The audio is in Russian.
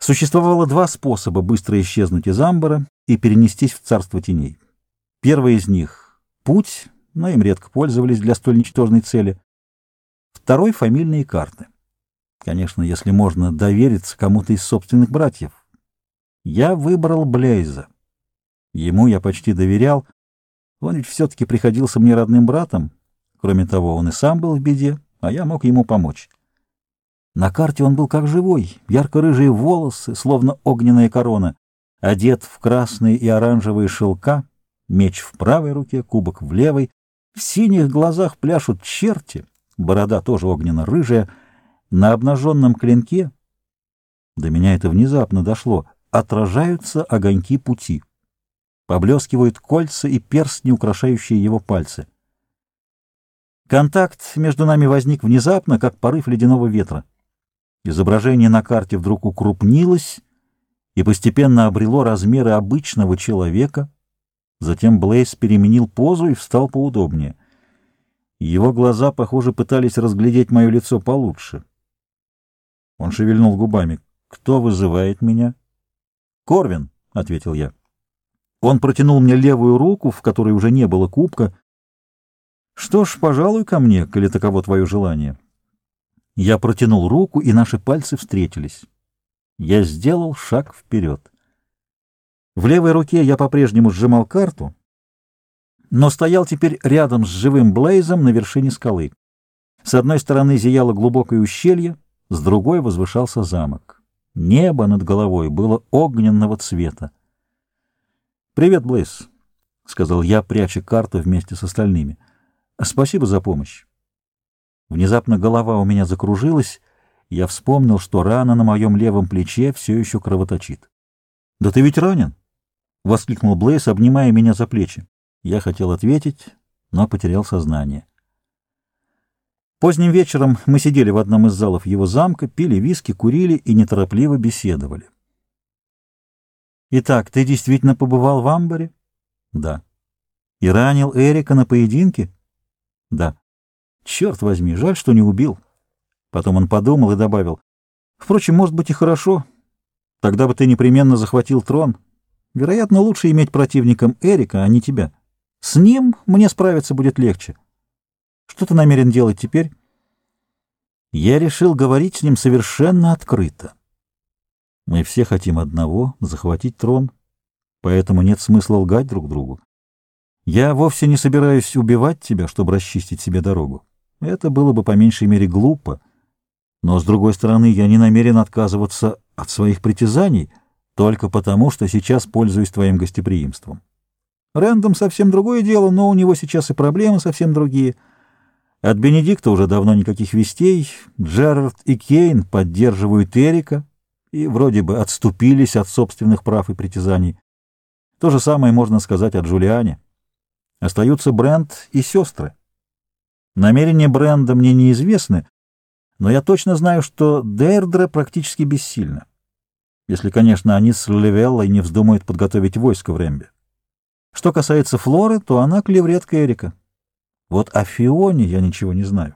Существовало два способа быстро исчезнуть из амбара и перенестись в царство теней. Первый из них — путь, но им редко пользовались для столь ничтожной цели. Второй — фамильные карты. Конечно, если можно довериться кому-то из собственных братьев. Я выбрал Блейза. Ему я почти доверял. Он ведь все-таки приходился мне родным братом. Кроме того, он и сам был в беде, а я мог ему помочь. На карте он был как живой, ярко-рыжие волосы, словно огненная корона, одет в красные и оранжевые шелка, меч в правой руке, кубок в левой, в синих глазах пляшут черти, борода тоже огненно-рыжая, на обнаженном клинке, до меня это внезапно дошло, отражаются огоньки пути. Поблескивают кольца и перстни, украшающие его пальцы. Контакт между нами возник внезапно, как порыв ледяного ветра. Изображение на карте вдруг укрупнилось и постепенно обрело размеры обычного человека. Затем Блейс переменил позу и встал поудобнее. Его глаза, похоже, пытались разглядеть мое лицо получше. Он шевельнул губами. «Кто вызывает меня?» «Корвин», — ответил я. Он протянул мне левую руку, в которой уже не было кубка. «Что ж, пожалуй, ко мне, коли таково твое желание». Я протянул руку, и наши пальцы встретились. Я сделал шаг вперед. В левой руке я по-прежнему сжимал карту, но стоял теперь рядом с живым Блейзом на вершине скалы. С одной стороны зияло глубокое ущелье, с другой возвышался замок. Небо над головой было огненного цвета. «Привет, Блейз», — сказал я, пряча карту вместе с остальными. «Спасибо за помощь». Внезапно голова у меня закружилась, я вспомнил, что рана на моем левом плече все еще кровоточит. — Да ты ведь ранен? — воскликнул Блейс, обнимая меня за плечи. Я хотел ответить, но потерял сознание. Поздним вечером мы сидели в одном из залов его замка, пили виски, курили и неторопливо беседовали. «Итак, ты действительно побывал в Амбаре?» «Да». «И ранил Эрика на поединке?» «Да». Черт возьми, жаль, что не убил. Потом он подумал и добавил. Впрочем, может быть и хорошо. Тогда бы ты непременно захватил трон. Вероятно, лучше иметь противником Эрика, а не тебя. С ним мне справиться будет легче. Что ты намерен делать теперь? Я решил говорить с ним совершенно открыто. Мы все хотим одного — захватить трон, поэтому нет смысла лгать друг другу. Я вовсе не собираюсь убивать тебя, чтобы расчистить себе дорогу. Это было бы по меньшей мере глупо. Но, с другой стороны, я не намерен отказываться от своих притязаний только потому, что сейчас пользуюсь твоим гостеприимством. Рэндом совсем другое дело, но у него сейчас и проблемы совсем другие. От Бенедикта уже давно никаких вестей. Джерард и Кейн поддерживают Эрика и вроде бы отступились от собственных прав и притязаний. То же самое можно сказать о Джулиане. Остаются Брент и сестры. Намерения Бренда мне неизвестны, но я точно знаю, что Дейрдре практически бессильна. Если, конечно, они с Левеллой не вздумают подготовить войско в Рэмбе. Что касается Флоры, то она клевретка Эрика. Вот о Фионе я ничего не знаю.